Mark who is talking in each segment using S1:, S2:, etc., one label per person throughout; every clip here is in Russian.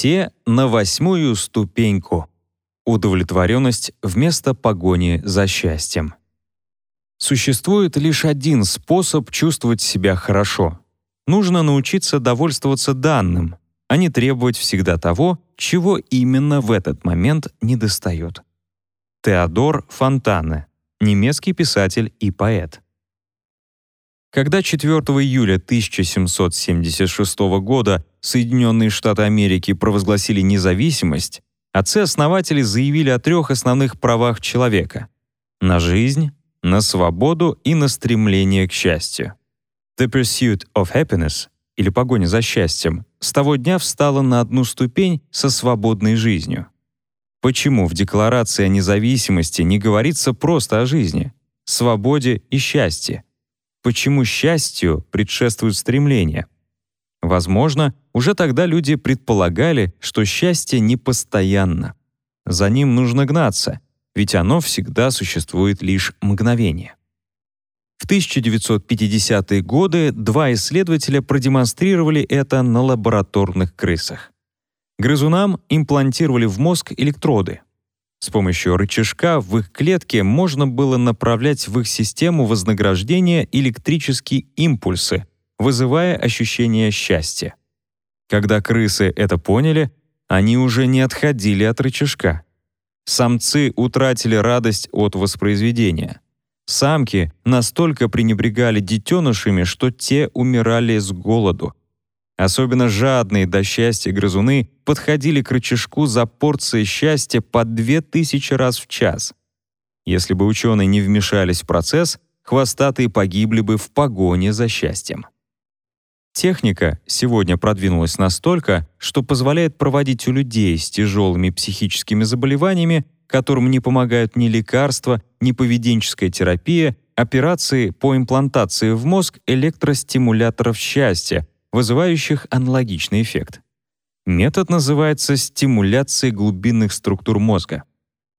S1: Все на восьмую ступеньку. Удовлетворенность вместо погони за счастьем. Существует лишь один способ чувствовать себя хорошо. Нужно научиться довольствоваться данным, а не требовать всегда того, чего именно в этот момент недостает. Теодор Фонтане, немецкий писатель и поэт. Когда 4 июля 1776 года Соединенные Штаты Америки провозгласили независимость, отцы-основатели заявили о трех основных правах человека — на жизнь, на свободу и на стремление к счастью. The Pursuit of Happiness, или погоня за счастьем, с того дня встала на одну ступень со свободной жизнью. Почему в Декларации о независимости не говорится просто о жизни, свободе и счастье? Почему счастью предшествует стремление? Возможно, уже тогда люди предполагали, что счастье не постоянно. За ним нужно гнаться — ведь оно всегда существует лишь мгновение. В 1950-е годы два исследователя продемонстрировали это на лабораторных крысах. Грызунам имплантировали в мозг электроды. С помощью рычажка в их клетке можно было направлять в их систему вознаграждения электрические импульсы, вызывая ощущение счастья. Когда крысы это поняли, они уже не отходили от рычажка. Самцы утратили радость от воспроизведения. Самки настолько пренебрегали детенышами, что те умирали с голоду. Особенно жадные до счастья грызуны подходили к рычажку за порцией счастья по 2000 раз в час. Если бы ученые не вмешались в процесс, хвостатые погибли бы в погоне за счастьем. Техника сегодня продвинулась настолько, что позволяет проводить у людей с тяжелыми психическими заболеваниями, которым не помогают ни лекарства, ни поведенческая терапия, операции по имплантации в мозг электростимуляторов счастья, вызывающих аналогичный эффект. Метод называется стимуляцией глубинных структур мозга.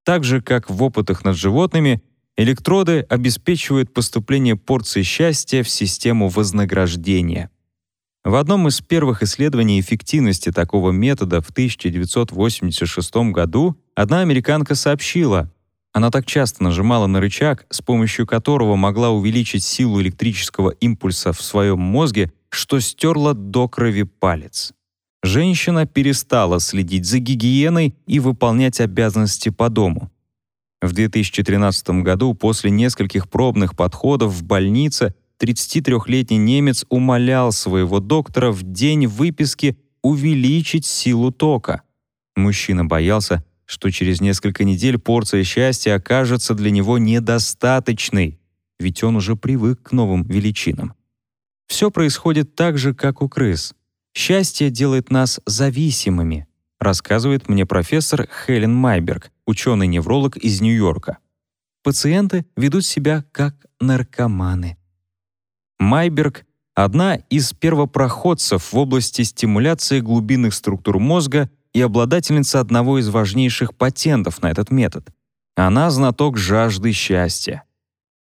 S1: Так же, как в опытах над животными, электроды обеспечивают поступление порции счастья в систему вознаграждения — в одном из первых исследований эффективности такого метода в 1986 году одна американка сообщила, она так часто нажимала на рычаг, с помощью которого могла увеличить силу электрического импульса в своем мозге, что стерла до крови палец. Женщина перестала следить за гигиеной и выполнять обязанности по дому. В 2013 году после нескольких пробных подходов в больнице 33-летний немец умолял своего доктора в день выписки увеличить силу тока. Мужчина боялся, что через несколько недель порция счастья окажется для него недостаточной, ведь он уже привык к новым величинам. Все происходит так же, как у крыс. Счастье делает нас зависимыми, рассказывает мне профессор Хелен Майберг, ученый-невролог из Нью-Йорка. Пациенты ведут себя как наркоманы. Майберг — одна из первопроходцев в области стимуляции глубинных структур мозга и обладательница одного из важнейших патентов на этот метод. Она знаток жажды счастья.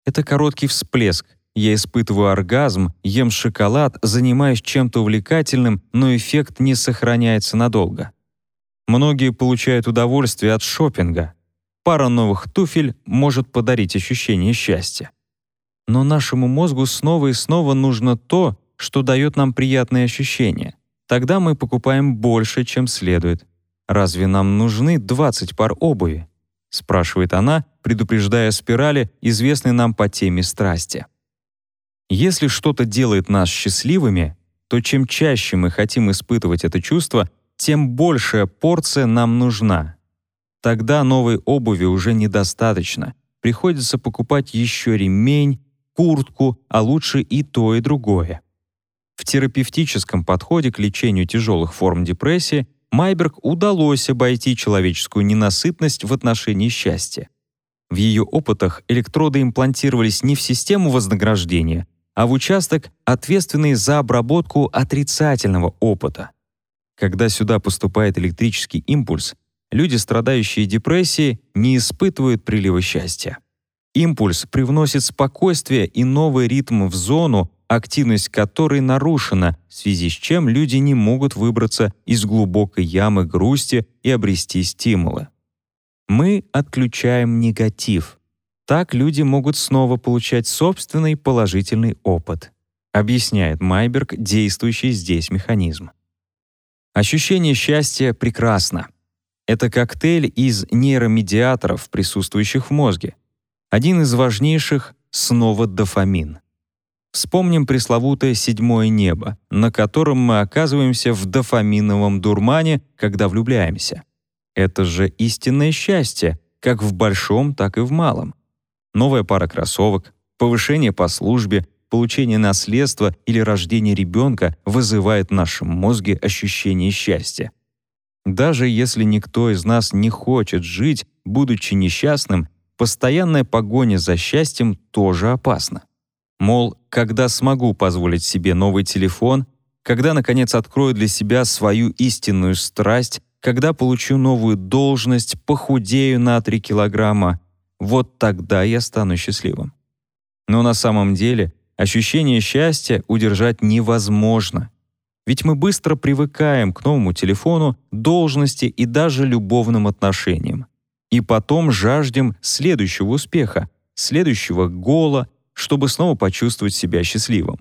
S1: Это короткий всплеск. Я испытываю оргазм, ем шоколад, занимаюсь чем-то увлекательным, но эффект не сохраняется надолго. Многие получают удовольствие от шопинга. Пара новых туфель может подарить ощущение счастья. Но нашему мозгу снова и снова нужно то, что дает нам приятные ощущения. Тогда мы покупаем больше, чем следует. Разве нам нужны 20 пар обуви? спрашивает она, предупреждая спирали, известной нам по теме страсти. Если что-то делает нас счастливыми, то чем чаще мы хотим испытывать это чувство, тем большая порция нам нужна. Тогда новой обуви уже недостаточно. Приходится покупать еще ремень, куртку, а лучше и то, и другое. В терапевтическом подходе к лечению тяжелых форм депрессии Майберг удалось обойти человеческую ненасытность в отношении счастья. В ее опытах электроды имплантировались не в систему вознаграждения, а в участок, ответственный за обработку отрицательного опыта. Когда сюда поступает электрический импульс, люди, страдающие депрессией, не испытывают прилива счастья. Импульс привносит спокойствие и новый ритм в зону, активность которой нарушена, в связи с чем люди не могут выбраться из глубокой ямы грусти и обрести стимулы. Мы отключаем негатив. Так люди могут снова получать собственный положительный опыт, объясняет Майберг действующий здесь механизм. Ощущение счастья прекрасно. Это коктейль из нейромедиаторов, присутствующих в мозге. Один из важнейших — снова дофамин. Вспомним пресловутое седьмое небо, на котором мы оказываемся в дофаминовом дурмане, когда влюбляемся. Это же истинное счастье, как в большом, так и в малом. Новая пара кроссовок, повышение по службе, получение наследства или рождение ребенка вызывает в нашем мозге ощущение счастья. Даже если никто из нас не хочет жить, будучи несчастным, постоянная погоня за счастьем тоже опасна. Мол, когда смогу позволить себе новый телефон, когда, наконец, открою для себя свою истинную страсть, когда получу новую должность, похудею на 3 килограмма, вот тогда я стану счастливым. Но на самом деле ощущение счастья удержать невозможно. Ведь мы быстро привыкаем к новому телефону, должности и даже любовным отношениям. И потом жаждем следующего успеха, следующего гола, чтобы снова почувствовать себя счастливым.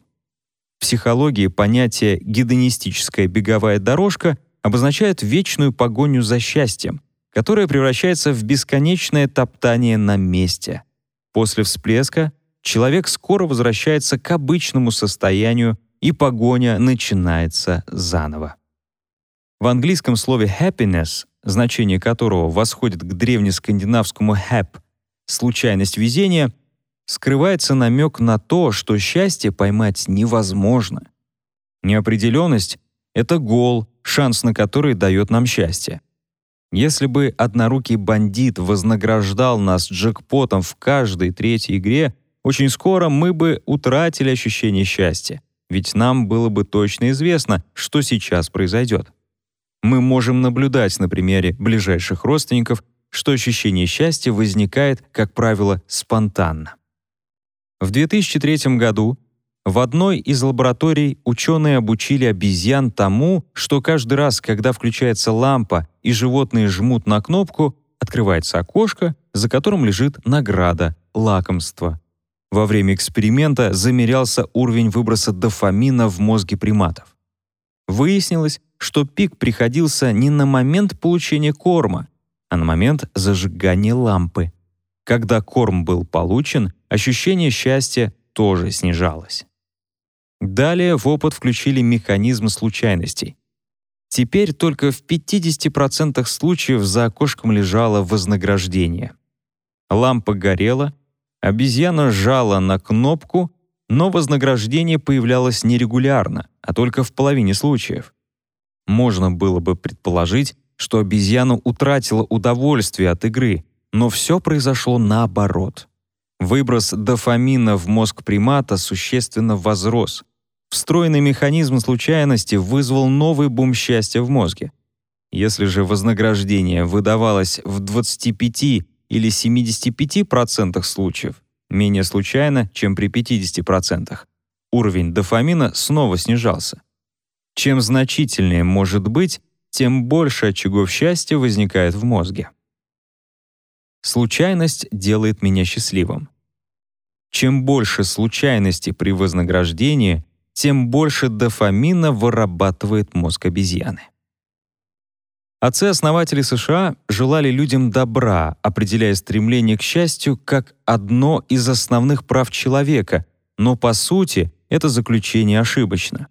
S1: В психологии понятие «гедонистическая беговая дорожка» обозначает вечную погоню за счастьем, которое превращается в бесконечное топтание на месте. После всплеска человек скоро возвращается к обычному состоянию, и погоня начинается заново. В английском слове happiness, значение которого восходит к древнескандинавскому hap — случайность везения, скрывается намек на то, что счастье поймать невозможно. Неопределенность — это гол, шанс на который дает нам счастье. Если бы однорукий бандит вознаграждал нас джекпотом в каждой третьей игре, очень скоро мы бы утратили ощущение счастья, ведь нам было бы точно известно, что сейчас произойдет. Мы можем наблюдать на примере ближайших родственников, что ощущение счастья возникает, как правило, спонтанно. В 2003 году в одной из лабораторий ученые обучили обезьян тому, что каждый раз, когда включается лампа и животные жмут на кнопку, открывается окошко, за которым лежит награда, лакомство. Во время эксперимента замерялся уровень выброса дофамина в мозге приматов. Выяснилось, что пик приходился не на момент получения корма, а на момент зажигания лампы. Когда корм был получен, ощущение счастья тоже снижалось. Далее в опыт включили механизм случайностей. Теперь только в 50% случаев за окошком лежало вознаграждение. Лампа горела, обезьяна жала на кнопку, но вознаграждение появлялось нерегулярно, а только в половине случаев. Можно было бы предположить, что обезьяна утратила удовольствие от игры, но все произошло наоборот. Выброс дофамина в мозг примата существенно возрос. Встроенный механизм случайности вызвал новый бум счастья в мозге. Если же вознаграждение выдавалось в 25 или 75% случаев, менее случайно, чем при 50%, уровень дофамина снова снижался. Чем значительнее может быть, тем больше очагов счастья возникает в мозге. Случайность делает меня счастливым. Чем больше случайностей при вознаграждении, тем больше дофамина вырабатывает мозг обезьяны. Отцы-основатели США желали людям добра, определяя стремление к счастью как одно из основных прав человека, но по сути это заключение ошибочно.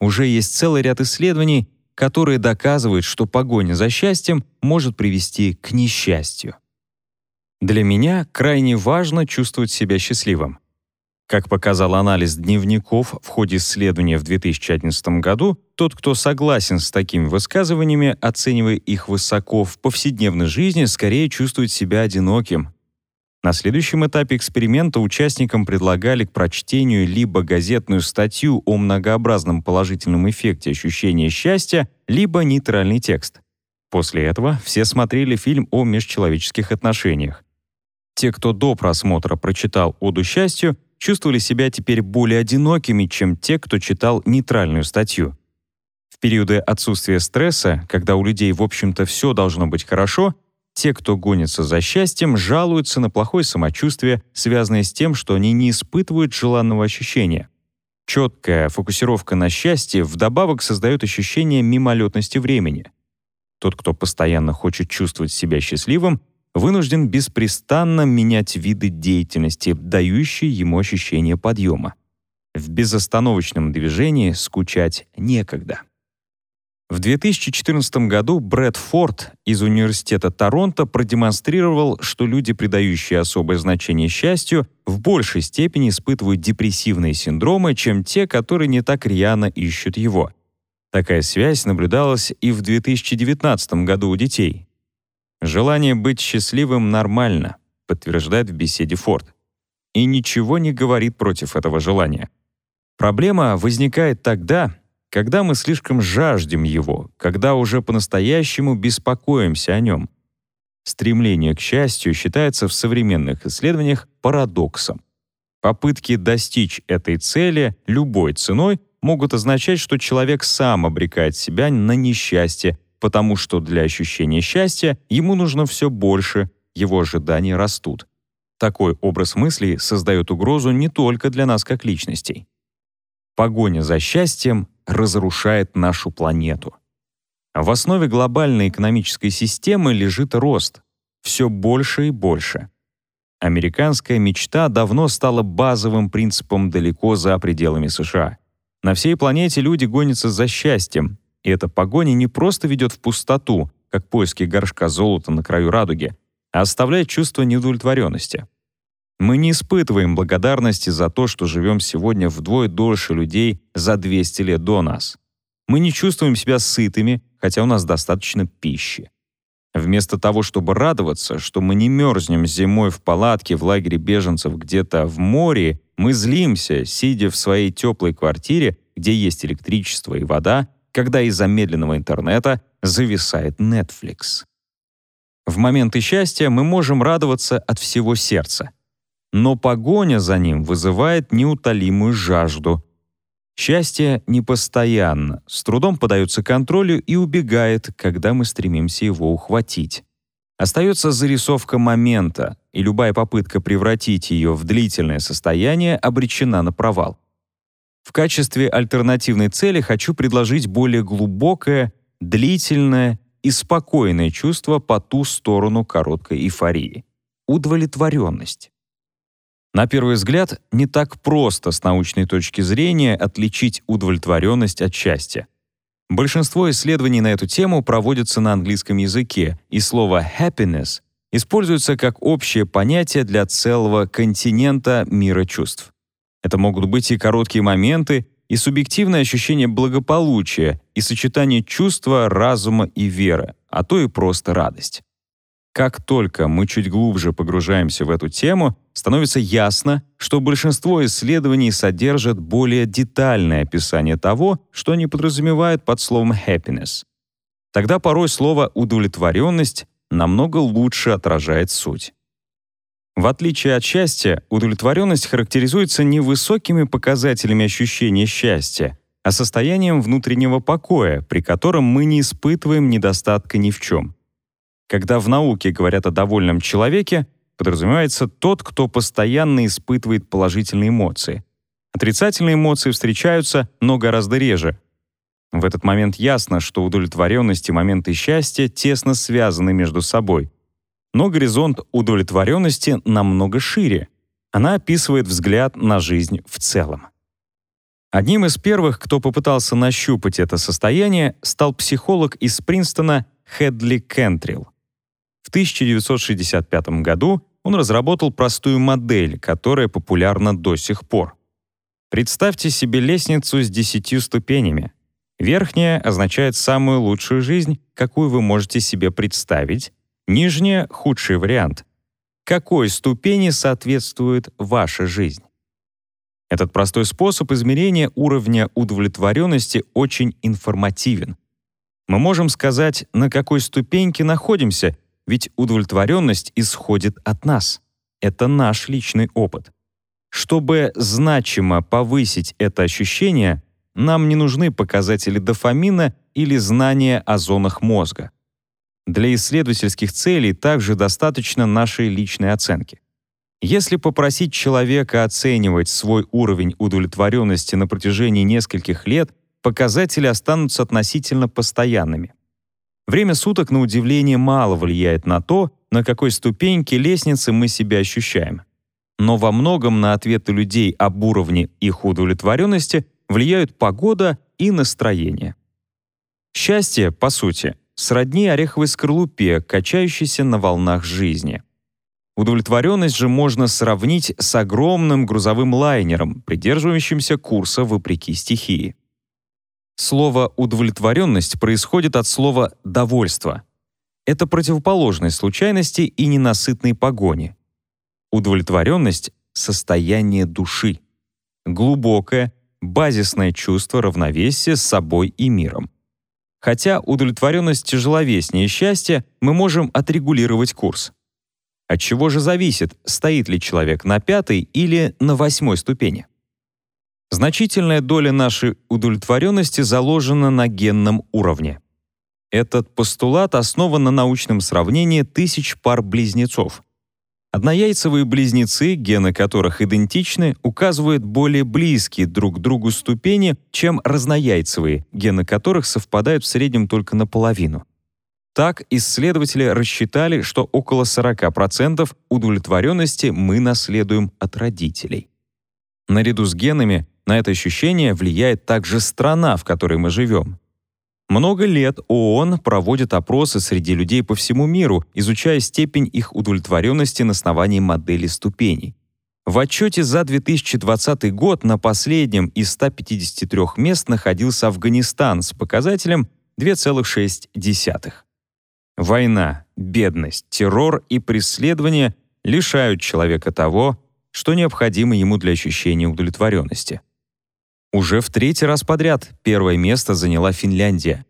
S1: Уже есть целый ряд исследований, которые доказывают, что погоня за счастьем может привести к несчастью. Для меня крайне важно чувствовать себя счастливым. Как показал анализ дневников в ходе исследования в 2011 году, тот, кто согласен с такими высказываниями, оценивая их высоко в повседневной жизни, скорее чувствует себя одиноким. На следующем этапе эксперимента участникам предлагали к прочтению либо газетную статью о многообразном положительном эффекте ощущения счастья, либо нейтральный текст. После этого все смотрели фильм о межчеловеческих отношениях. Те, кто до просмотра прочитал «Оду счастью», чувствовали себя теперь более одинокими, чем те, кто читал нейтральную статью. В периоды отсутствия стресса, когда у людей, в общем-то, все должно быть хорошо, те, кто гонится за счастьем, жалуются на плохое самочувствие, связанное с тем, что они не испытывают желанного ощущения. Четкая фокусировка на счастье вдобавок создает ощущение мимолетности времени. Тот, кто постоянно хочет чувствовать себя счастливым, вынужден беспрестанно менять виды деятельности, дающие ему ощущение подъема. В безостановочном движении скучать некогда. В 2014 году Брэд Форд из Университета Торонто продемонстрировал, что люди, придающие особое значение счастью, в большей степени испытывают депрессивные синдромы, чем те, которые не так рьяно ищут его. Такая связь наблюдалась и в 2019 году у детей. «Желание быть счастливым нормально», подтверждает в беседе Форд. И ничего не говорит против этого желания. Проблема возникает тогда, когда мы слишком жаждем его, когда уже по-настоящему беспокоимся о нем. Стремление к счастью считается в современных исследованиях парадоксом. Попытки достичь этой цели любой ценой могут означать, что человек сам обрекает себя на несчастье, потому что для ощущения счастья ему нужно все больше, его ожидания растут. Такой образ мысли создает угрозу не только для нас как личностей. Погоня за счастьем разрушает нашу планету. В основе глобальной экономической системы лежит рост. Все больше и больше. Американская мечта давно стала базовым принципом далеко за пределами США. На всей планете люди гонятся за счастьем, и эта погоня не просто ведет в пустоту, как поиски горшка золота на краю радуги, а оставляет чувство неудовлетворенности. Мы не испытываем благодарности за то, что живем сегодня вдвое дольше людей за 200 лет до нас. Мы не чувствуем себя сытыми, хотя у нас достаточно пищи. Вместо того, чтобы радоваться, что мы не мерзнем зимой в палатке в лагере беженцев где-то в море, мы злимся, сидя в своей теплой квартире, где есть электричество и вода, когда из-за медленного интернета зависает Netflix. В моменты счастья мы можем радоваться от всего сердца — но погоня за ним вызывает неутолимую жажду. Счастье непостоянно, с трудом подается контролю и убегает, когда мы стремимся его ухватить. Остается зарисовка момента, и любая попытка превратить ее в длительное состояние обречена на провал. В качестве альтернативной цели хочу предложить более глубокое, длительное и спокойное чувство по ту сторону короткой эйфории — удовлетворенность. На первый взгляд, не так просто с научной точки зрения отличить удовлетворенность от счастья. Большинство исследований на эту тему проводятся на английском языке, и слово «happiness» используется как общее понятие для целого континента мира чувств. Это могут быть и короткие моменты, и субъективное ощущение благополучия, и сочетание чувства, разума и веры, а то и просто радость. Как только мы чуть глубже погружаемся в эту тему, становится ясно, что большинство исследований содержат более детальное описание того, что они подразумевают под словом happiness. Тогда порой слово удовлетворенность намного лучше отражает суть. В отличие от счастья, удовлетворенность характеризуется не высокими показателями ощущения счастья, а состоянием внутреннего покоя, при котором мы не испытываем недостатка ни в чем. Когда в науке говорят о довольном человеке, подразумевается тот, кто постоянно испытывает положительные эмоции. Отрицательные эмоции встречаются, но гораздо реже. В этот момент ясно, что удовлетворенность и моменты счастья тесно связаны между собой. Но горизонт удовлетворенности намного шире. Она описывает взгляд на жизнь в целом. Одним из первых, кто попытался нащупать это состояние, стал психолог из Принстона Хедли Кентрилл. В 1965 году он разработал простую модель, которая популярна до сих пор. Представьте себе лестницу с десятью ступенями. Верхняя означает самую лучшую жизнь, какую вы можете себе представить, нижняя — худший вариант. Какой ступени соответствует ваша жизнь? Этот простой способ измерения уровня удовлетворенности очень информативен. Мы можем сказать, на какой ступеньке находимся, ведь удовлетворенность исходит от нас. Это наш личный опыт. Чтобы значимо повысить это ощущение, нам не нужны показатели дофамина или знания о зонах мозга. Для исследовательских целей также достаточно нашей личной оценки. Если попросить человека оценивать свой уровень удовлетворенности на протяжении нескольких лет, показатели останутся относительно постоянными. Время суток, на удивление, мало влияет на то, на какой ступеньке лестницы мы себя ощущаем. Но во многом на ответы людей об уровне их удовлетворенности влияют погода и настроение. Счастье, по сути, сродни ореховой скорлупе, качающейся на волнах жизни. Удовлетворенность же можно сравнить с огромным грузовым лайнером, придерживающимся курса вопреки стихии. Слово «удовлетворенность» происходит от слова «довольство». Это противоположность случайности и ненасытной погони. Удовлетворенность — состояние души. Глубокое, базисное чувство равновесия с собой и миром. Хотя удовлетворенность тяжеловеснее счастья, мы можем отрегулировать курс. От чего же зависит, стоит ли человек на пятой или на восьмой ступени? Значительная доля нашей удовлетворенности заложена на генном уровне. Этот постулат основан на научном сравнении тысяч пар близнецов. Однояйцевые близнецы, гены которых идентичны, указывают более близкие друг к другу ступени, чем разнояйцевые, гены которых совпадают в среднем только наполовину. Так, исследователи рассчитали, что около 40% удовлетворенности мы наследуем от родителей. Наряду с генами на это ощущение влияет также страна, в которой мы живем. Много лет ООН проводит опросы среди людей по всему миру, изучая степень их удовлетворенности на основании модели ступеней. В отчете за 2020 год на последнем из 153 мест находился Афганистан с показателем 2,6. Война, бедность, террор и преследование лишают человека того, что необходимо ему для ощущения удовлетворенности. Уже в третий раз подряд первое место заняла Финляндия.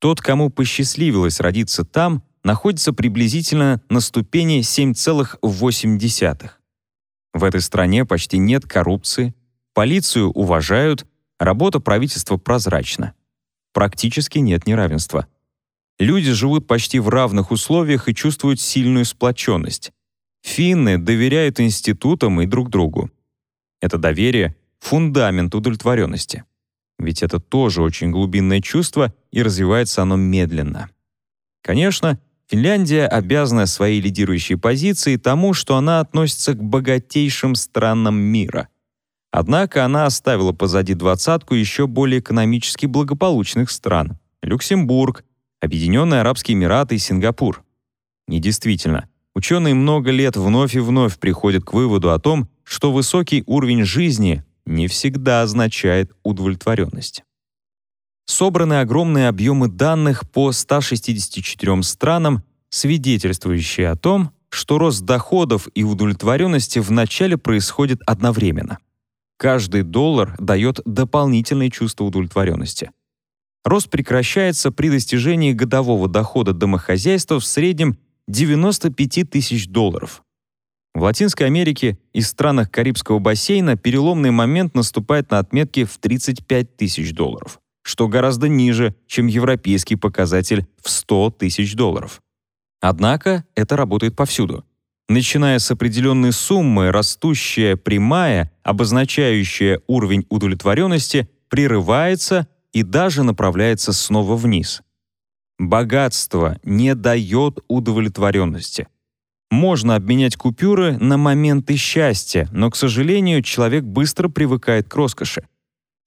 S1: Тот, кому посчастливилось родиться там, находится приблизительно на ступени 7,8. В этой стране почти нет коррупции, полицию уважают, работа правительства прозрачна. Практически нет неравенства. Люди живут почти в равных условиях и чувствуют сильную сплоченность. Финны доверяют институтам и друг другу. Это доверие фундамент удовлетворенности. Ведь это тоже очень глубинное чувство, и развивается оно медленно. Конечно, Финляндия обязана своей лидирующей позицией тому, что она относится к богатейшим странам мира. Однако она оставила позади двадцатку еще более экономически благополучных стран — Люксембург, Объединенные Арабские Эмираты и Сингапур. И действительно, ученые много лет вновь и вновь приходят к выводу о том, что высокий уровень жизни не всегда означает удовлетворенность. Собраны огромные объемы данных по 164 странам, свидетельствующие о том, что рост доходов и удовлетворенности вначале происходит одновременно. Каждый доллар дает дополнительное чувство удовлетворенности. Рост прекращается при достижении годового дохода домохозяйства в среднем 95 тысяч долларов. В Латинской Америке и странах Карибского бассейна переломный момент наступает на отметке в 35 тысяч долларов, что гораздо ниже, чем европейский показатель в 100 тысяч долларов. Однако это работает повсюду. Начиная с определенной суммы, растущая прямая, обозначающая уровень удовлетворенности, прерывается и даже направляется снова вниз. Богатство не дает удовлетворенности — можно обменять купюры на моменты счастья, но, к сожалению, человек быстро привыкает к роскоши.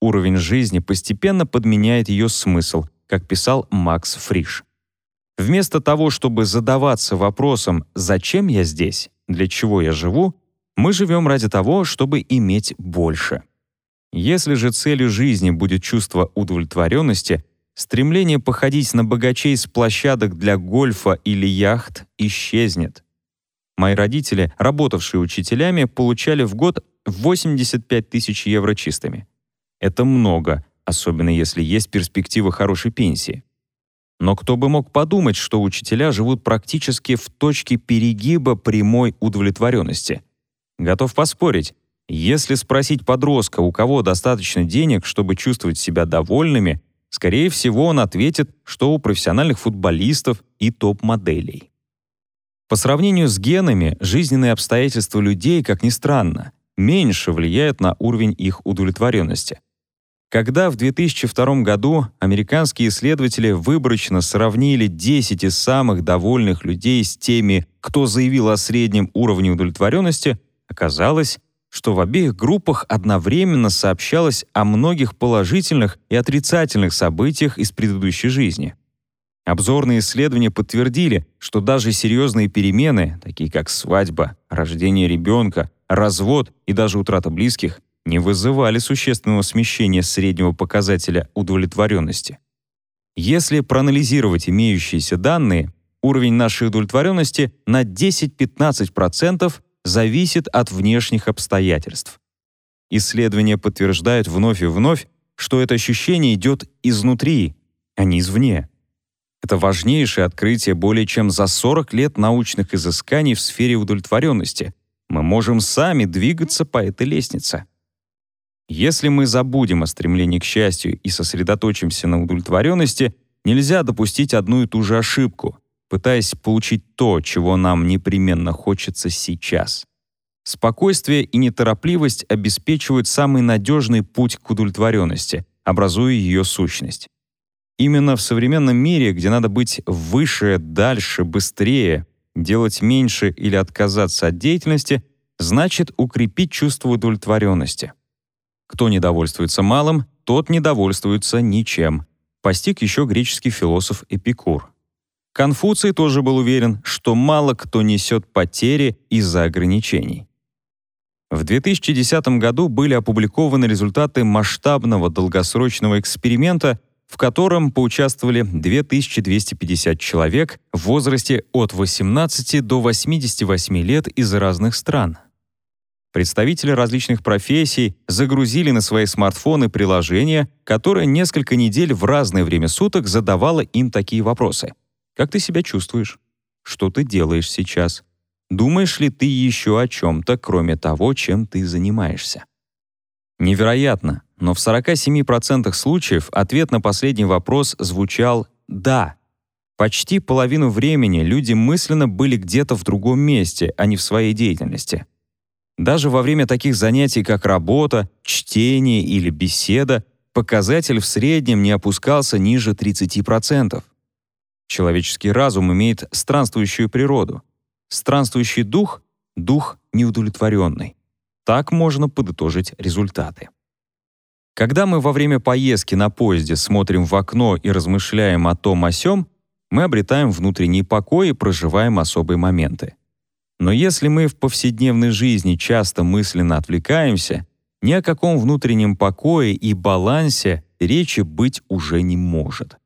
S1: Уровень жизни постепенно подменяет ее смысл, как писал Макс Фриш. Вместо того, чтобы задаваться вопросом «Зачем я здесь? Для чего я живу?», мы живем ради того, чтобы иметь больше. Если же целью жизни будет чувство удовлетворенности, стремление походить на богачей с площадок для гольфа или яхт исчезнет. Мои родители, работавшие учителями, получали в год 85 тысяч евро чистыми. Это много, особенно если есть перспектива хорошей пенсии. Но кто бы мог подумать, что учителя живут практически в точке перегиба прямой удовлетворенности. Готов поспорить, Если спросить подростка, у кого достаточно денег, чтобы чувствовать себя довольными, скорее всего, он ответит, что у профессиональных футболистов и топ-моделей. По сравнению с генами, жизненные обстоятельства людей, как ни странно, меньше влияют на уровень их удовлетворенности. Когда в 2002 году американские исследователи выборочно сравнили 10 из самых довольных людей с теми, кто заявил о среднем уровне удовлетворенности, оказалось, что в обеих группах одновременно сообщалось о многих положительных и отрицательных событиях из предыдущей жизни. Обзорные исследования подтвердили, что даже серьезные перемены, такие как свадьба, рождение ребенка, развод и даже утрата близких, не вызывали существенного смещения среднего показателя удовлетворенности. Если проанализировать имеющиеся данные, уровень нашей удовлетворенности на 10-15% зависит от внешних обстоятельств. Исследования подтверждают вновь и вновь, что это ощущение идет изнутри, а не извне. Это важнейшее открытие более чем за 40 лет научных изысканий в сфере удовлетворенности. Мы можем сами двигаться по этой лестнице. Если мы забудем о стремлении к счастью и сосредоточимся на удовлетворенности, нельзя допустить одну и ту же ошибку, пытаясь получить то, чего нам непременно хочется сейчас. Спокойствие и неторопливость обеспечивают самый надежный путь к удовлетворенности, образуя ее сущность. Именно в современном мире, где надо быть выше, дальше, быстрее, делать меньше или отказаться от деятельности, значит укрепить чувство удовлетворенности. Кто недовольствуется малым, тот недовольствуется ничем. Постиг еще греческий философ Эпикур. Конфуций тоже был уверен, что мало кто несет потери из-за ограничений. В 2010 году были опубликованы результаты масштабного долгосрочного эксперимента, в котором поучаствовали 2250 человек в возрасте от 18 до 88 лет из разных стран. Представители различных профессий загрузили на свои смартфоны приложение, которое несколько недель в разное время суток задавало им такие вопросы. Как ты себя чувствуешь? Что ты делаешь сейчас? Думаешь ли ты еще о чем-то, кроме того, чем ты занимаешься? Невероятно, но в 47% случаев ответ на последний вопрос звучал «да». Почти половину времени люди мысленно были где-то в другом месте, а не в своей деятельности. Даже во время таких занятий, как работа, чтение или беседа, показатель в среднем не опускался ниже 30%. Человеческий разум имеет странствующую природу. Странствующий дух — дух неудовлетворенный. Так можно подытожить результаты. Когда мы во время поездки на поезде смотрим в окно и размышляем о том о сём, мы обретаем внутренний покой и проживаем особые моменты. Но если мы в повседневной жизни часто мысленно отвлекаемся, ни о каком внутреннем покое и балансе речи быть уже не может.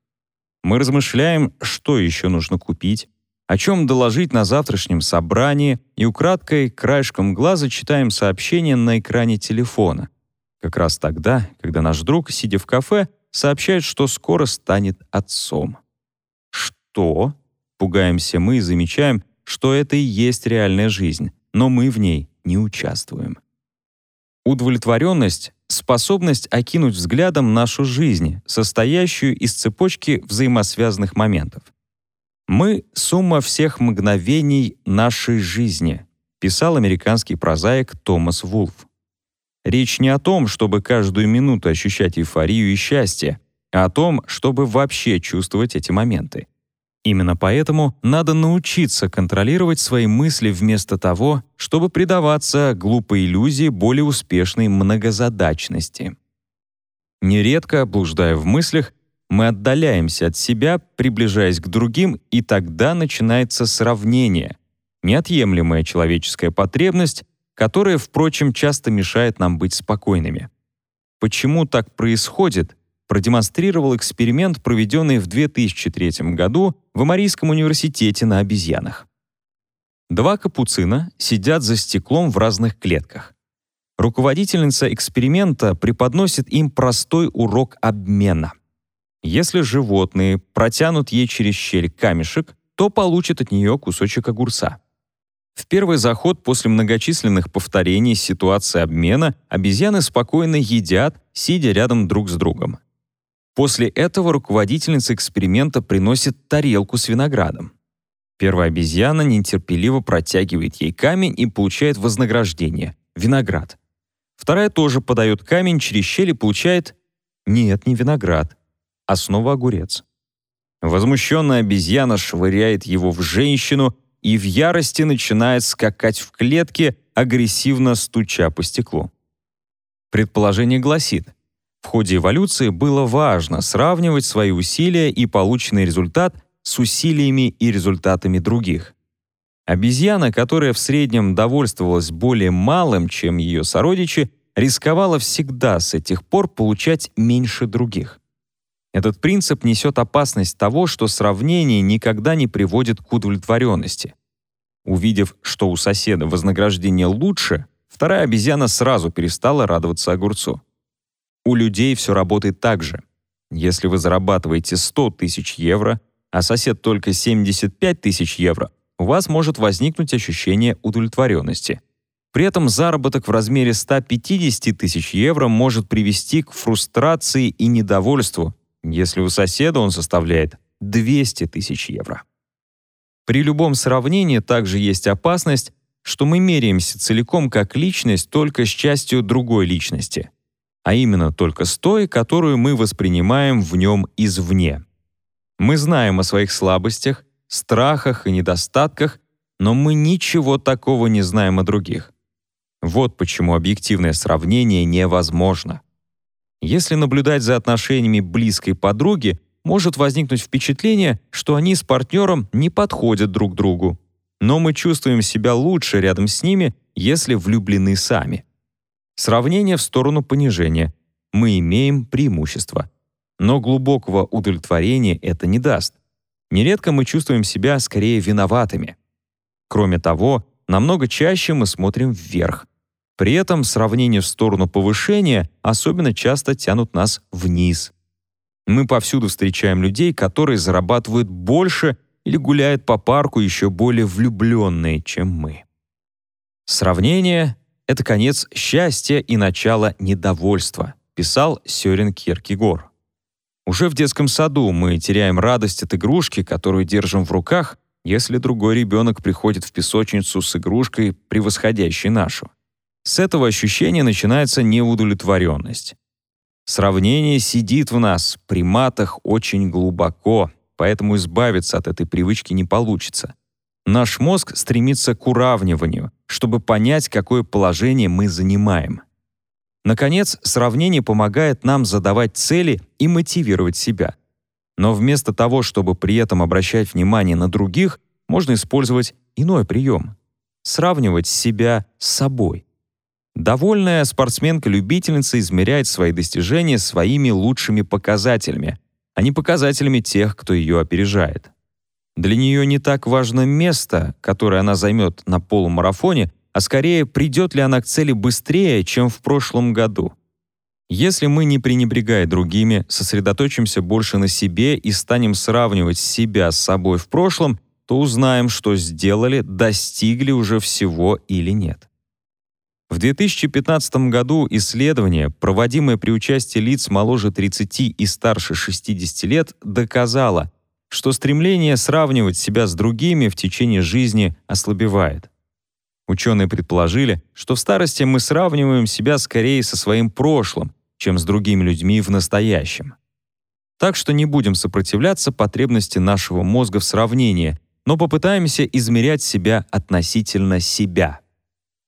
S1: Мы размышляем, что еще нужно купить, о чем доложить на завтрашнем собрании и украдкой краешком глаза читаем сообщение на экране телефона. Как раз тогда, когда наш друг, сидя в кафе, сообщает, что скоро станет отцом. Что? Пугаемся мы и замечаем, что это и есть реальная жизнь, но мы в ней не участвуем. Удовлетворенность — способность окинуть взглядом нашу жизнь, состоящую из цепочки взаимосвязанных моментов. «Мы — сумма всех мгновений нашей жизни», писал американский прозаик Томас Вулф. Речь не о том, чтобы каждую минуту ощущать эйфорию и счастье, а о том, чтобы вообще чувствовать эти моменты. Именно поэтому надо научиться контролировать свои мысли вместо того, чтобы предаваться глупой иллюзии более успешной многозадачности. Нередко, блуждая в мыслях, мы отдаляемся от себя, приближаясь к другим, и тогда начинается сравнение, неотъемлемая человеческая потребность, которая, впрочем, часто мешает нам быть спокойными. Почему так происходит, продемонстрировал эксперимент, проведенный в 2003 году в Амарийском университете на обезьянах. Два капуцина сидят за стеклом в разных клетках. Руководительница эксперимента преподносит им простой урок обмена — если животные протянут ей через щель камешек, то получат от нее кусочек огурца. В первый заход после многочисленных повторений ситуации обмена обезьяны спокойно едят, сидя рядом друг с другом. После этого руководительница эксперимента приносит тарелку с виноградом. Первая обезьяна нетерпеливо протягивает ей камень и получает вознаграждение — виноград. Вторая тоже подает камень через щель и получает... Нет, не виноград, а снова огурец. Возмущенная обезьяна швыряет его в женщину и в ярости начинает скакать в клетке, агрессивно стуча по стеклу. Предположение гласит, в ходе эволюции было важно сравнивать свои усилия и полученный результат с усилиями и результатами других. Обезьяна, которая в среднем довольствовалась более малым, чем ее сородичи, рисковала всегда с этих пор получать меньше других. Этот принцип несет опасность того, что сравнение никогда не приводит к удовлетворенности. Увидев, что у соседа вознаграждение лучше, вторая обезьяна сразу перестала радоваться огурцу. У людей все работает так же. Если вы зарабатываете 100 тысяч евро, а сосед только 75 тысяч евро, у вас может возникнуть ощущение удовлетворенности. При этом заработок в размере 150 тысяч евро может привести к фрустрации и недовольству, если у соседа он составляет 200 тысяч евро. При любом сравнении также есть опасность, что мы меряемся целиком как личность только с частью другой личности, а именно только с той, которую мы воспринимаем в нем извне. Мы знаем о своих слабостях, страхах и недостатках, но мы ничего такого не знаем о других. Вот почему объективное сравнение невозможно. Если наблюдать за отношениями близкой подруги, может возникнуть впечатление, что они с партнером не подходят друг другу. Но мы чувствуем себя лучше рядом с ними, если влюблены сами. Сравнение в сторону понижения. Мы имеем преимущество. Но глубокого удовлетворения это не даст. Нередко мы чувствуем себя скорее виноватыми. Кроме того, намного чаще мы смотрим вверх. При этом сравнения в сторону повышения особенно часто тянут нас вниз. Мы повсюду встречаем людей, которые зарабатывают больше или гуляют по парку еще более влюбленные, чем мы. Сравнение — это конец счастья и начало недовольства, писал Сёрен Киркегор. Уже в детском саду мы теряем радость от игрушки, которую держим в руках, если другой ребенок приходит в песочницу с игрушкой, превосходящей нашу. С этого ощущения начинается неудовлетворенность. Сравнение сидит в нас, приматах, очень глубоко, поэтому избавиться от этой привычки не получится. Наш мозг стремится к уравниванию, чтобы понять, какое положение мы занимаем. Наконец, сравнение помогает нам задавать цели и мотивировать себя. Но вместо того, чтобы при этом обращать внимание на других, можно использовать иной прием — сравнивать себя с собой. Довольная спортсменка-любительница измеряет свои достижения своими лучшими показателями, а не показателями тех, кто ее опережает. Для нее не так важно место, которое она займет на полумарафоне, а скорее придет ли она к цели быстрее, чем в прошлом году. Если мы, не пренебрегая другими, сосредоточимся больше на себе и станем сравнивать себя с собой в прошлом, то узнаем, что сделали, достигли уже всего или нет. В 2015 году исследование, проводимое при участии лиц моложе 30 и старше 60 лет, доказало, что стремление сравнивать себя с другими в течение жизни ослабевает. Ученые предположили, что в старости мы сравниваем себя скорее со своим прошлым, чем с другими людьми в настоящем. Так что не будем сопротивляться потребности нашего мозга в сравнении, но попытаемся измерять себя относительно себя.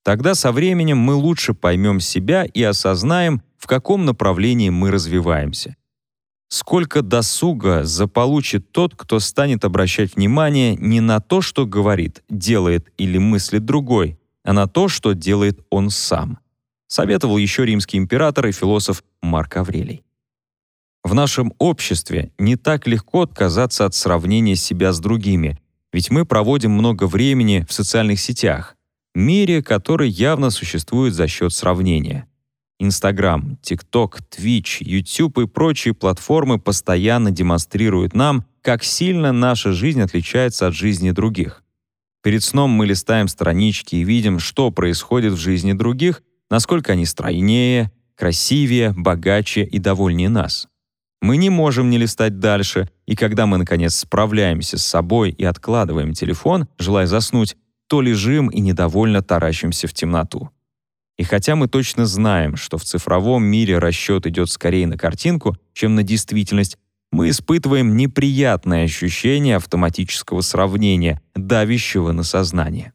S1: Тогда со временем мы лучше поймем себя и осознаем, в каком направлении мы развиваемся. Сколько досуга заполучит тот, кто станет обращать внимание не на то, что говорит, делает или мыслит другой, а на то, что делает он сам. Советовал еще римский император и философ Марк Аврелий. В нашем обществе не так легко отказаться от сравнения себя с другими, ведь мы проводим много времени в социальных сетях, мире, который явно существует за счет сравнения. Инстаграм, ТикТок, Твич, YouTube и прочие платформы постоянно демонстрируют нам, как сильно наша жизнь отличается от жизни других. Перед сном мы листаем странички и видим, что происходит в жизни других, насколько они стройнее, красивее, богаче и довольнее нас. Мы не можем не листать дальше, и когда мы, наконец, справляемся с собой и откладываем телефон, желая заснуть, то лежим и недовольно таращимся в темноту. И хотя мы точно знаем, что в цифровом мире расчет идет скорее на картинку, чем на действительность, мы испытываем неприятное ощущение автоматического сравнения, давящего на сознание.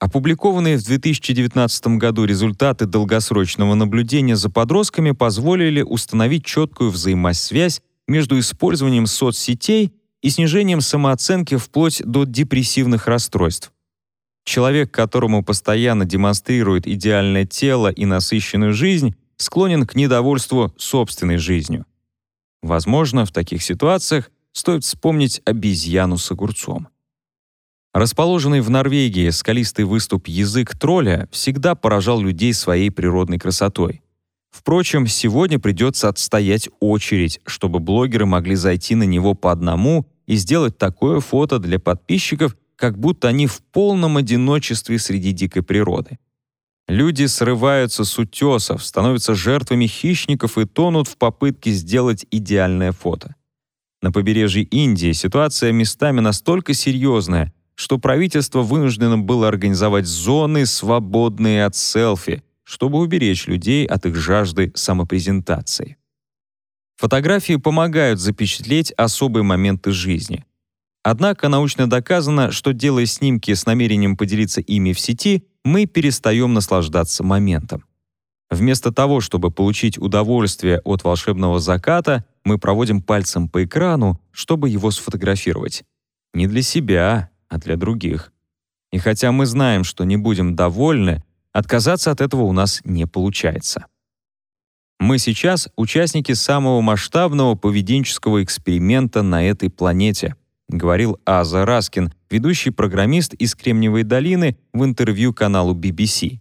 S1: Опубликованные в 2019 году результаты долгосрочного наблюдения за подростками позволили установить четкую взаимосвязь между использованием соцсетей и снижением самооценки вплоть до депрессивных расстройств. Человек, которому постоянно демонстрирует идеальное тело и насыщенную жизнь, склонен к недовольству собственной жизнью. Возможно, в таких ситуациях стоит вспомнить обезьяну с огурцом. Расположенный в Норвегии скалистый выступ язык тролля всегда поражал людей своей природной красотой. Впрочем, сегодня придется отстоять очередь, чтобы блогеры могли зайти на него по одному и сделать такое фото для подписчиков, как будто они в полном одиночестве среди дикой природы. Люди срываются с утесов, становятся жертвами хищников и тонут в попытке сделать идеальное фото. На побережье Индии ситуация местами настолько серьезная, что правительство вынуждено было организовать зоны, свободные от селфи, чтобы уберечь людей от их жажды самопрезентации. Фотографии помогают запечатлеть особые моменты жизни. Однако научно доказано, что делая снимки с намерением поделиться ими в сети, мы перестаем наслаждаться моментом. Вместо того, чтобы получить удовольствие от волшебного заката, мы проводим пальцем по экрану, чтобы его сфотографировать. Не для себя, а для других. И хотя мы знаем, что не будем довольны, отказаться от этого у нас не получается. Мы сейчас участники самого масштабного поведенческого эксперимента на этой планете — говорил Аза Раскин, ведущий программист из Кремниевой долины в интервью каналу BBC.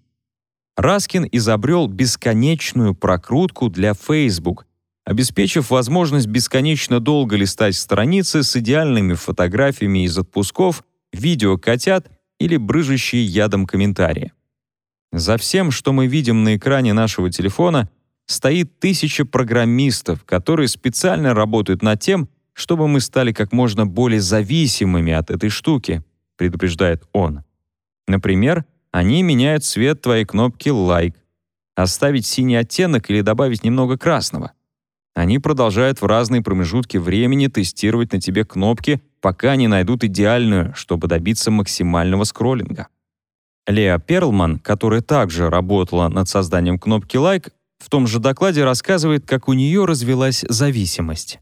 S1: Раскин изобрел бесконечную прокрутку для Facebook, обеспечив возможность бесконечно долго листать страницы с идеальными фотографиями из отпусков, видео котят или брыжущие ядом комментарии. За всем, что мы видим на экране нашего телефона, стоит тысяча программистов, которые специально работают над тем, чтобы мы стали как можно более зависимыми от этой штуки, предупреждает он. Например, они меняют цвет твоей кнопки «Лайк», оставить синий оттенок или добавить немного красного. Они продолжают в разные промежутки времени тестировать на тебе кнопки, пока не найдут идеальную, чтобы добиться максимального скроллинга. Леа Перлман, которая также работала над созданием кнопки «Лайк», в том же докладе рассказывает, как у нее развилась зависимость.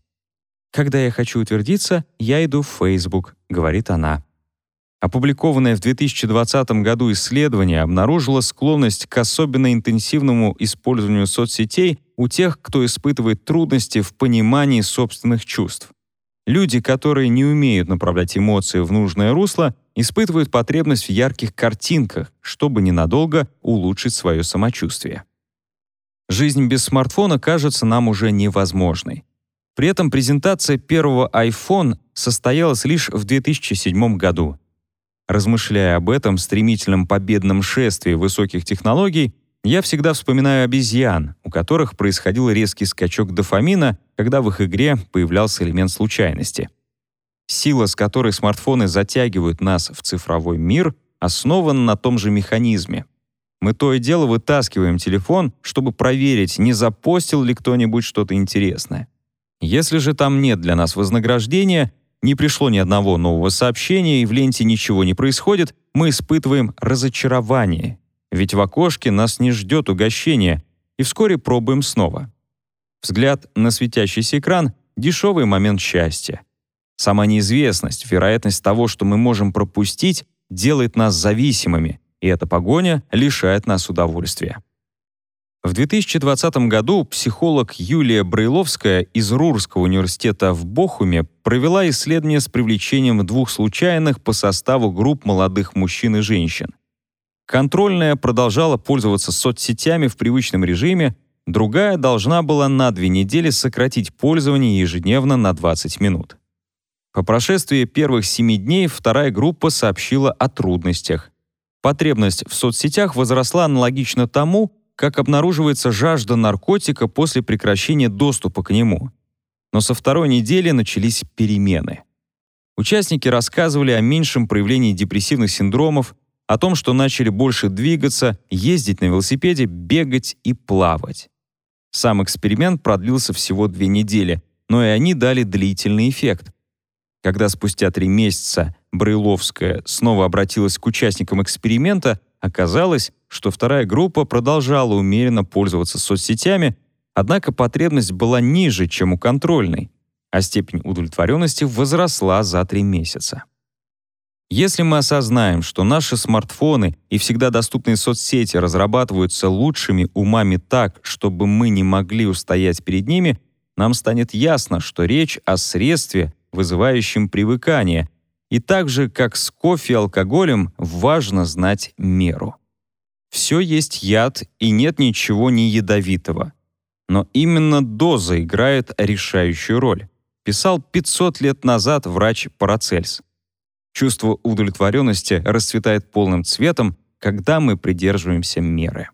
S1: «Когда я хочу утвердиться, я иду в Facebook», — говорит она. Опубликованное в 2020 году исследование обнаружило склонность к особенно интенсивному использованию соцсетей у тех, кто испытывает трудности в понимании собственных чувств. Люди, которые не умеют направлять эмоции в нужное русло, испытывают потребность в ярких картинках, чтобы ненадолго улучшить свое самочувствие. Жизнь без смартфона кажется нам уже невозможной. При этом презентация первого iPhone состоялась лишь в 2007 году. Размышляя об этом стремительном победном шествии высоких технологий, я всегда вспоминаю обезьян, у которых происходил резкий скачок дофамина, когда в их игре появлялся элемент случайности. Сила, с которой смартфоны затягивают нас в цифровой мир, основана на том же механизме. Мы то и дело вытаскиваем телефон, чтобы проверить, не запостил ли кто-нибудь что-то интересное. Если же там нет для нас вознаграждения, не пришло ни одного нового сообщения и в ленте ничего не происходит, мы испытываем разочарование. Ведь в окошке нас не ждет угощение, и вскоре пробуем снова. Взгляд на светящийся экран — дешевый момент счастья. Сама неизвестность, вероятность того, что мы можем пропустить, делает нас зависимыми, и эта погоня лишает нас удовольствия. В 2020 году психолог Юлия Брайловская из Рурского университета в Бохуме провела исследование с привлечением двух случайных по составу групп молодых мужчин и женщин. Контрольная продолжала пользоваться соцсетями в привычном режиме, другая должна была на две недели сократить пользование ежедневно на 20 минут. По прошествии первых семи дней вторая группа сообщила о трудностях. Потребность в соцсетях возросла аналогично тому, как обнаруживается жажда наркотика после прекращения доступа к нему. Но со второй недели начались перемены. Участники рассказывали о меньшем проявлении депрессивных синдромов, о том, что начали больше двигаться, ездить на велосипеде, бегать и плавать. Сам эксперимент продлился всего две недели, но и они дали длительный эффект. Когда спустя три месяца Брайловская снова обратилась к участникам эксперимента, оказалось, что вторая группа продолжала умеренно пользоваться соцсетями, однако потребность была ниже, чем у контрольной, а степень удовлетворенности возросла за три месяца. Если мы осознаем, что наши смартфоны и всегда доступные соцсети разрабатываются лучшими умами так, чтобы мы не могли устоять перед ними, нам станет ясно, что речь о средстве, вызывающем привыкание, и так же, как с кофе и алкоголем, важно знать меру. Все есть яд, и нет ничего не ядовитого. Но именно доза играет решающую роль, писал 500 лет назад врач Парацельс. Чувство удовлетворенности расцветает полным цветом, когда мы придерживаемся меры.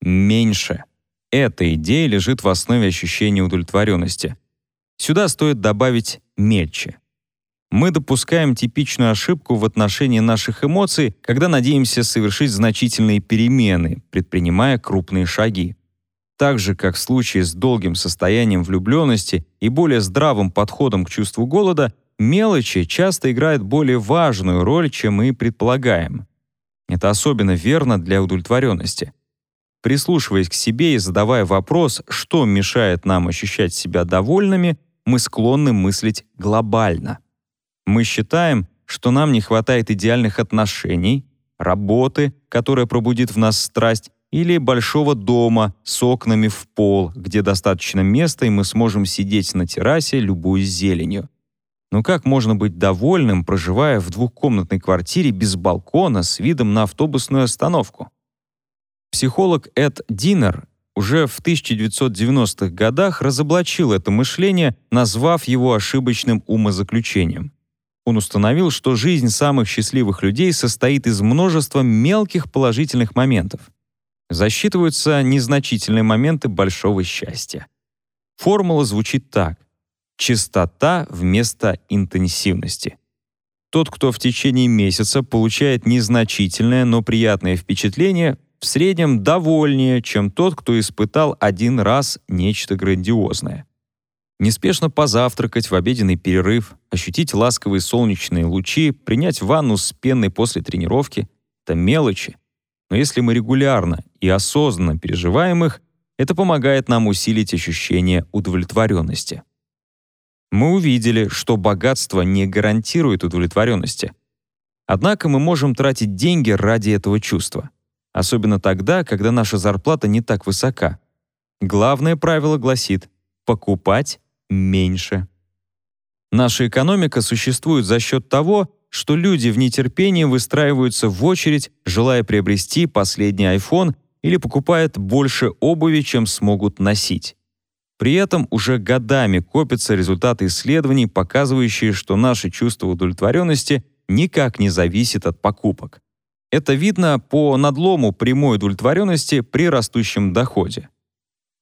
S1: Меньше. Эта идея лежит в основе ощущения удовлетворенности. Сюда стоит добавить мельче. Мы допускаем типичную ошибку в отношении наших эмоций, когда надеемся совершить значительные перемены, предпринимая крупные шаги. Так же, как в случае с долгим состоянием влюбленности и более здравым подходом к чувству голода, мелочи часто играют более важную роль, чем мы предполагаем. Это особенно верно для удовлетворенности. Прислушиваясь к себе и задавая вопрос, что мешает нам ощущать себя довольными, мы склонны мыслить глобально. Мы считаем, что нам не хватает идеальных отношений, работы, которая пробудит в нас страсть, или большого дома с окнами в пол, где достаточно места, и мы сможем сидеть на террасе, любуясь зеленью. Но как можно быть довольным, проживая в двухкомнатной квартире без балкона с видом на автобусную остановку? Психолог Эд Динер уже в 1990-х годах разоблачил это мышление, назвав его ошибочным умозаключением. Он установил, что жизнь самых счастливых людей состоит из множества мелких положительных моментов. Засчитываются незначительные моменты большого счастья. Формула звучит так. Частота вместо интенсивности. Тот, кто в течение месяца получает незначительное, но приятное впечатление, в среднем довольнее, чем тот, кто испытал один раз нечто грандиозное. Неспешно позавтракать в обеденный перерыв, ощутить ласковые солнечные лучи, принять ванну с пеной после тренировки — это мелочи. Но если мы регулярно и осознанно переживаем их, это помогает нам усилить ощущение удовлетворенности мы увидели, что богатство не гарантирует удовлетворенности. Однако мы можем тратить деньги ради этого чувства. Особенно тогда, когда наша зарплата не так высока. Главное правило гласит «покупать меньше». Наша экономика существует за счет того, что люди в нетерпении выстраиваются в очередь, желая приобрести последний iPhone или покупают больше обуви, чем смогут носить. При этом уже годами копятся результаты исследований, показывающие, что наше чувство удовлетворенности никак не зависит от покупок. Это видно по надлому прямой удовлетворенности при растущем доходе.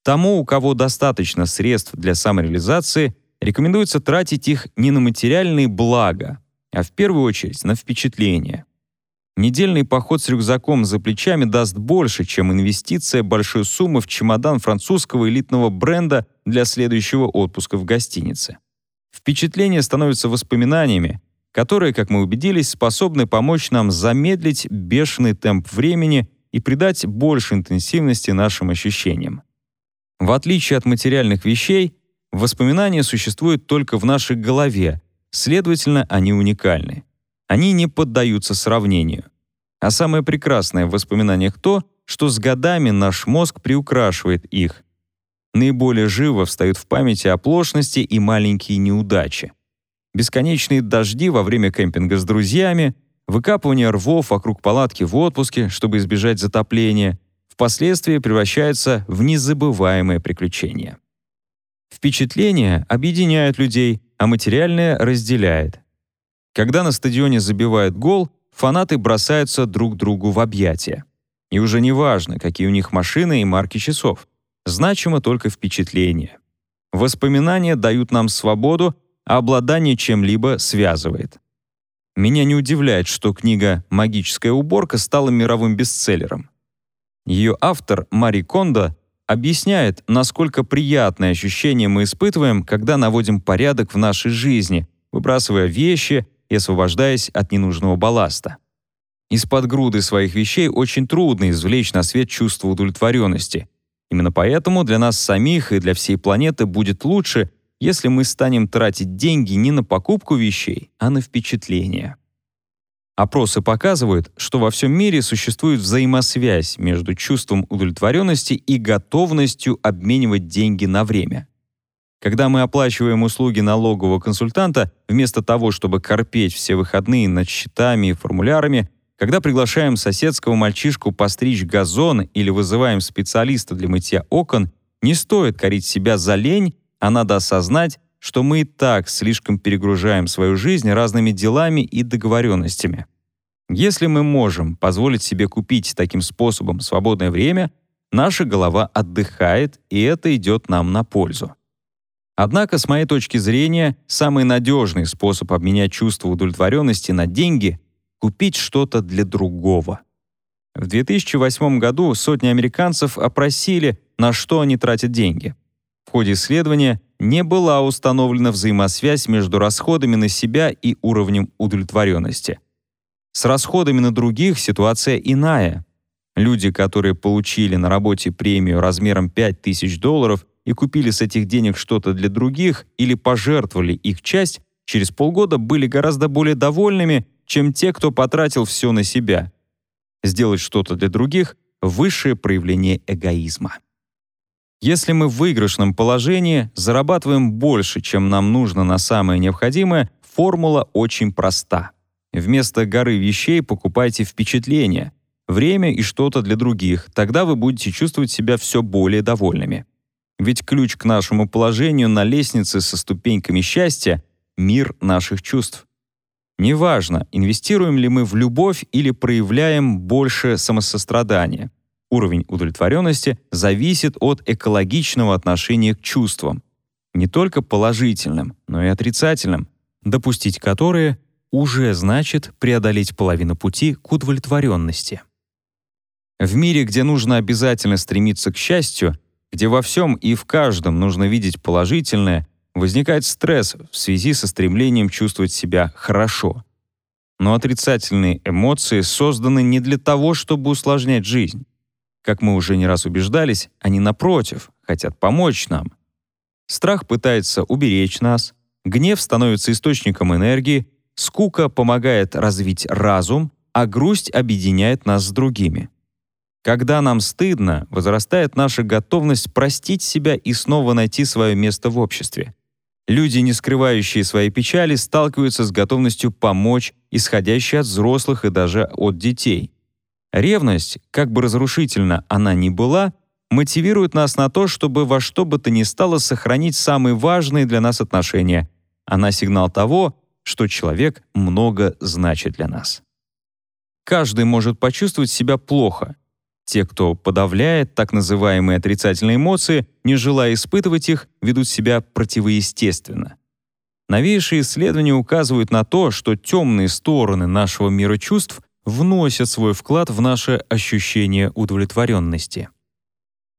S1: Тому, у кого достаточно средств для самореализации, рекомендуется тратить их не на материальные блага, а в первую очередь на впечатления. Недельный поход с рюкзаком за плечами даст больше, чем инвестиция большой суммы в чемодан французского элитного бренда для следующего отпуска в гостинице. Впечатления становятся воспоминаниями, которые, как мы убедились, способны помочь нам замедлить бешеный темп времени и придать больше интенсивности нашим ощущениям. В отличие от материальных вещей, воспоминания существуют только в нашей голове, следовательно, они уникальны. Они не поддаются сравнению. А самое прекрасное в воспоминаниях то, что с годами наш мозг приукрашивает их. Наиболее живо встают в памяти оплошности и маленькие неудачи. Бесконечные дожди во время кемпинга с друзьями, выкапывание рвов вокруг палатки в отпуске, чтобы избежать затопления, впоследствии превращаются в незабываемое приключение. Впечатления объединяют людей, а материальное разделяет. Когда на стадионе забивают гол, фанаты бросаются друг другу в объятия. И уже не важно, какие у них машины и марки часов. Значимо только впечатление. Воспоминания дают нам свободу, а обладание чем-либо связывает. Меня не удивляет, что книга «Магическая уборка» стала мировым бестселлером. Ее автор Мари Кондо объясняет, насколько приятное ощущение мы испытываем, когда наводим порядок в нашей жизни, выбрасывая вещи и освобождаясь от ненужного балласта. Из-под груды своих вещей очень трудно извлечь на свет чувство удовлетворенности. Именно поэтому для нас самих и для всей планеты будет лучше, если мы станем тратить деньги не на покупку вещей, а на впечатления. Опросы показывают, что во всем мире существует взаимосвязь между чувством удовлетворенности и готовностью обменивать деньги на время. Когда мы оплачиваем услуги налогового консультанта, вместо того, чтобы корпеть все выходные над счетами и формулярами, когда приглашаем соседского мальчишку постричь газон или вызываем специалиста для мытья окон, не стоит корить себя за лень, а надо осознать, что мы и так слишком перегружаем свою жизнь разными делами и договоренностями. Если мы можем позволить себе купить таким способом свободное время, наша голова отдыхает, и это идет нам на пользу. Однако, с моей точки зрения, самый надежный способ обменять чувство удовлетворенности на деньги — купить что-то для другого. В 2008 году сотни американцев опросили, на что они тратят деньги. В ходе исследования не была установлена взаимосвязь между расходами на себя и уровнем удовлетворенности. С расходами на других ситуация иная. Люди, которые получили на работе премию размером 5000 долларов, и купили с этих денег что-то для других или пожертвовали их часть, через полгода были гораздо более довольными, чем те, кто потратил все на себя. Сделать что-то для других — высшее проявление эгоизма. Если мы в выигрышном положении зарабатываем больше, чем нам нужно на самое необходимое, формула очень проста. Вместо горы вещей покупайте впечатления, время и что-то для других, тогда вы будете чувствовать себя все более довольными. Ведь ключ к нашему положению на лестнице со ступеньками счастья — мир наших чувств. Неважно, инвестируем ли мы в любовь или проявляем больше самосострадания. Уровень удовлетворенности зависит от экологичного отношения к чувствам. Не только положительным, но и отрицательным, допустить которые уже значит преодолеть половину пути к удовлетворенности. В мире, где нужно обязательно стремиться к счастью, где во всем и в каждом нужно видеть положительное, возникает стресс в связи со стремлением чувствовать себя хорошо. Но отрицательные эмоции созданы не для того, чтобы усложнять жизнь. Как мы уже не раз убеждались, они, напротив, хотят помочь нам. Страх пытается уберечь нас, гнев становится источником энергии, скука помогает развить разум, а грусть объединяет нас с другими. Когда нам стыдно, возрастает наша готовность простить себя и снова найти свое место в обществе. Люди, не скрывающие свои печали, сталкиваются с готовностью помочь, исходящей от взрослых и даже от детей. Ревность, как бы разрушительно она ни была, мотивирует нас на то, чтобы во что бы то ни стало сохранить самые важные для нас отношения. Она сигнал того, что человек много значит для нас. Каждый может почувствовать себя плохо, те, кто подавляет так называемые отрицательные эмоции, не желая испытывать их, ведут себя противоестественно. Новейшие исследования указывают на то, что темные стороны нашего мира чувств вносят свой вклад в наше ощущение удовлетворенности.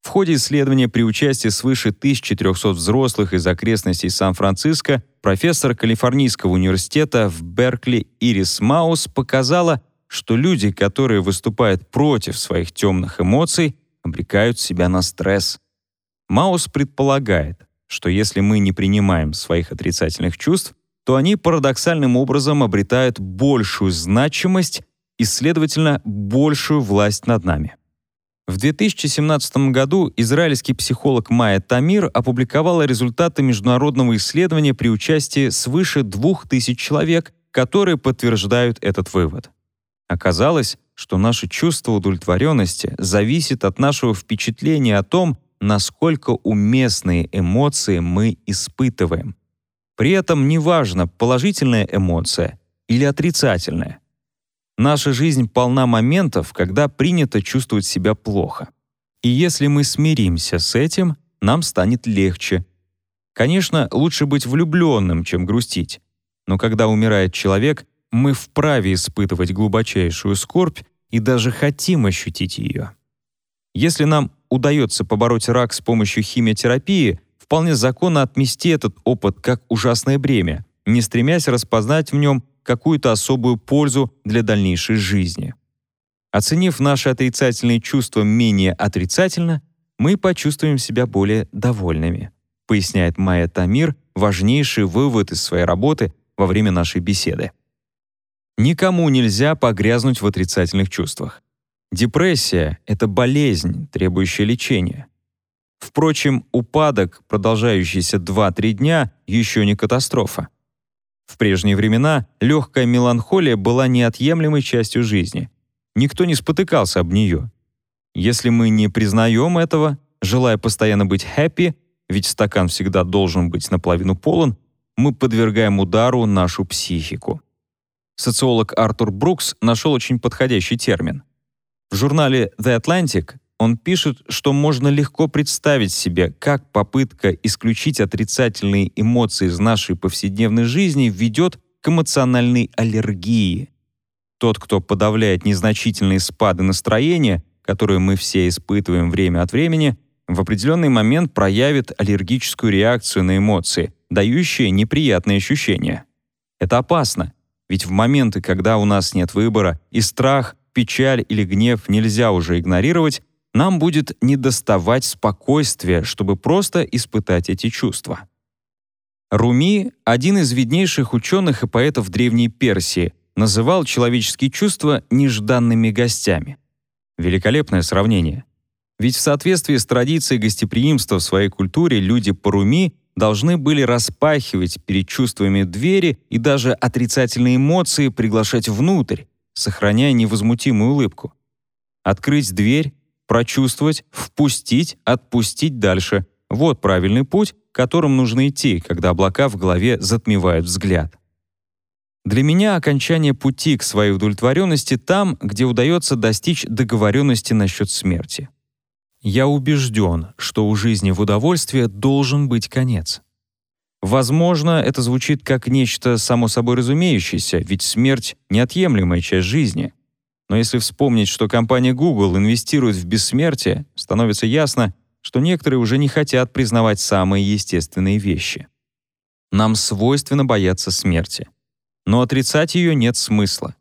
S1: В ходе исследования при участии свыше 1300 взрослых из окрестностей Сан-Франциско профессор Калифорнийского университета в Беркли Ирис Маус показала, что люди, которые выступают против своих темных эмоций, обрекают себя на стресс. Маус предполагает, что если мы не принимаем своих отрицательных чувств, то они парадоксальным образом обретают большую значимость и, следовательно, большую власть над нами. В 2017 году израильский психолог Майя Тамир опубликовала результаты международного исследования при участии свыше 2000 человек, которые подтверждают этот вывод. Оказалось, что наше чувство удовлетворенности зависит от нашего впечатления о том, насколько уместные эмоции мы испытываем. При этом неважно, положительная эмоция или отрицательная. Наша жизнь полна моментов, когда принято чувствовать себя плохо. И если мы смиримся с этим, нам станет легче. Конечно, лучше быть влюбленным, чем грустить. Но когда умирает человек, мы вправе испытывать глубочайшую скорбь и даже хотим ощутить ее. Если нам удается побороть рак с помощью химиотерапии, вполне законно отмести этот опыт как ужасное бремя, не стремясь распознать в нем какую-то особую пользу для дальнейшей жизни. Оценив наши отрицательные чувства менее отрицательно, мы почувствуем себя более довольными, поясняет Майя Тамир важнейший вывод из своей работы во время нашей беседы. Никому нельзя погрязнуть в отрицательных чувствах. Депрессия — это болезнь, требующая лечения. Впрочем, упадок, продолжающийся 2-3 дня, еще не катастрофа. В прежние времена легкая меланхолия была неотъемлемой частью жизни. Никто не спотыкался об нее. Если мы не признаем этого, желая постоянно быть happy, ведь стакан всегда должен быть наполовину полон, мы подвергаем удару нашу психику. Социолог Артур Брукс нашел очень подходящий термин — в журнале The Atlantic он пишет, что можно легко представить себе, как попытка исключить отрицательные эмоции из нашей повседневной жизни ведет к эмоциональной аллергии. Тот, кто подавляет незначительные спады настроения, которые мы все испытываем время от времени, в определенный момент проявит аллергическую реакцию на эмоции, дающие неприятные ощущения. Это опасно, ведь в моменты, когда у нас нет выбора, и страх печаль или гнев нельзя уже игнорировать, нам будет недоставать спокойствия, чтобы просто испытать эти чувства. Руми, один из виднейших ученых и поэтов Древней Персии, называл человеческие чувства нежданными гостями. Великолепное сравнение. Ведь в соответствии с традицией гостеприимства в своей культуре люди по Руми должны были распахивать перед чувствами двери и даже отрицательные эмоции приглашать внутрь, сохраняя невозмутимую улыбку. Открыть дверь, прочувствовать, впустить, отпустить дальше — вот правильный путь, которым нужно идти, когда облака в голове затмевают взгляд. Для меня окончание пути к своей удовлетворенности там, где удается достичь договоренности насчет смерти. Я убежден, что у жизни в удовольствие должен быть конец. Возможно, это звучит как нечто само собой разумеющееся, ведь смерть — неотъемлемая часть жизни. Но если вспомнить, что компания Google инвестирует в бессмертие, становится ясно, что некоторые уже не хотят признавать самые естественные вещи. Нам свойственно бояться смерти. Но отрицать ее нет смысла.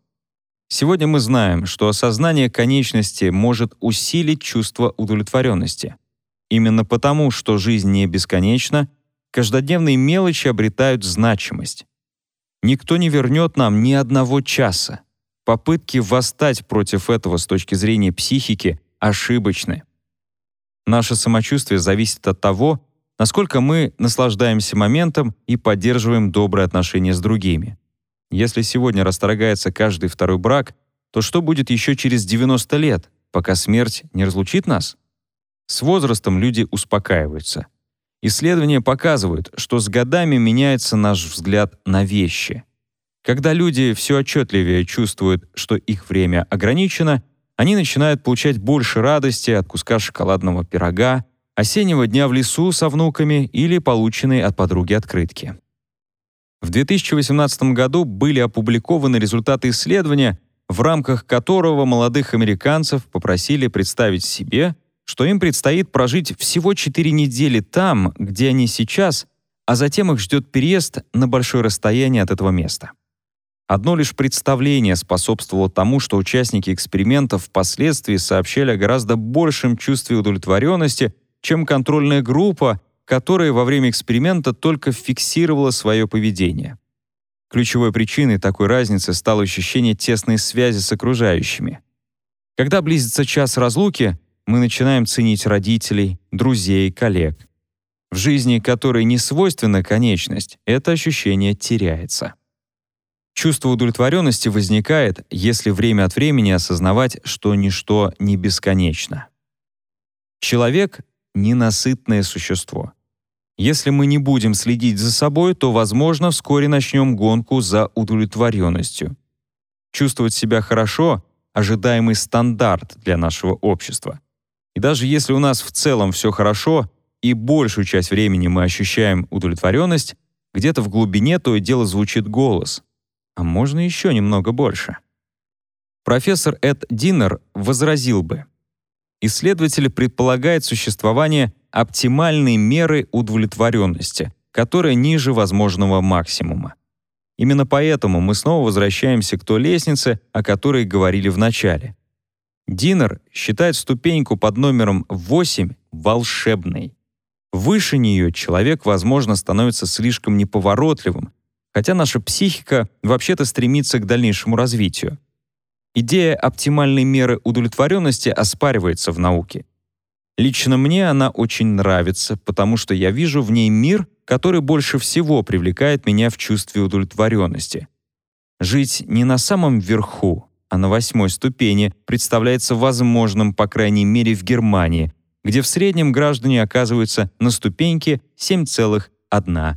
S1: Сегодня мы знаем, что осознание конечности может усилить чувство удовлетворенности. Именно потому, что жизнь не бесконечна — каждодневные мелочи обретают значимость. Никто не вернет нам ни одного часа. Попытки восстать против этого с точки зрения психики ошибочны. Наше самочувствие зависит от того, насколько мы наслаждаемся моментом и поддерживаем добрые отношения с другими. Если сегодня расторгается каждый второй брак, то что будет еще через 90 лет, пока смерть не разлучит нас? С возрастом люди успокаиваются. Исследования показывают, что с годами меняется наш взгляд на вещи. Когда люди все отчетливее чувствуют, что их время ограничено, они начинают получать больше радости от куска шоколадного пирога, осеннего дня в лесу со внуками или полученной от подруги открытки. В 2018 году были опубликованы результаты исследования, в рамках которого молодых американцев попросили представить себе, что им предстоит прожить всего 4 недели там, где они сейчас, а затем их ждет переезд на большое расстояние от этого места. Одно лишь представление способствовало тому, что участники экспериментов впоследствии сообщали о гораздо большем чувстве удовлетворенности, чем контрольная группа, которая во время эксперимента только фиксировала свое поведение. Ключевой причиной такой разницы стало ощущение тесной связи с окружающими. Когда близится час разлуки, мы начинаем ценить родителей, друзей, коллег. В жизни, которой не свойственна конечность, это ощущение теряется. Чувство удовлетворенности возникает, если время от времени осознавать, что ничто не бесконечно. Человек ненасытное существо. Если мы не будем следить за собой, то, возможно, вскоре начнем гонку за удовлетворенностью. Чувствовать себя хорошо — ожидаемый стандарт для нашего общества. И даже если у нас в целом все хорошо, и большую часть времени мы ощущаем удовлетворенность, где-то в глубине то и дело звучит голос. А можно еще немного больше. Профессор Эд Диннер возразил бы. Исследователь предполагает существование оптимальной меры удовлетворенности, которая ниже возможного максимума. Именно поэтому мы снова возвращаемся к той лестнице, о которой говорили в начале. Динер считает ступеньку под номером 8 волшебной. Выше нее человек, возможно, становится слишком неповоротливым, хотя наша психика вообще-то стремится к дальнейшему развитию. Идея оптимальной меры удовлетворенности оспаривается в науке. Лично мне она очень нравится, потому что я вижу в ней мир, который больше всего привлекает меня в чувстве удовлетворенности. Жить не на самом верху, а на восьмой ступени представляется возможным, по крайней мере, в Германии, где в среднем граждане оказываются на ступеньке 7,1.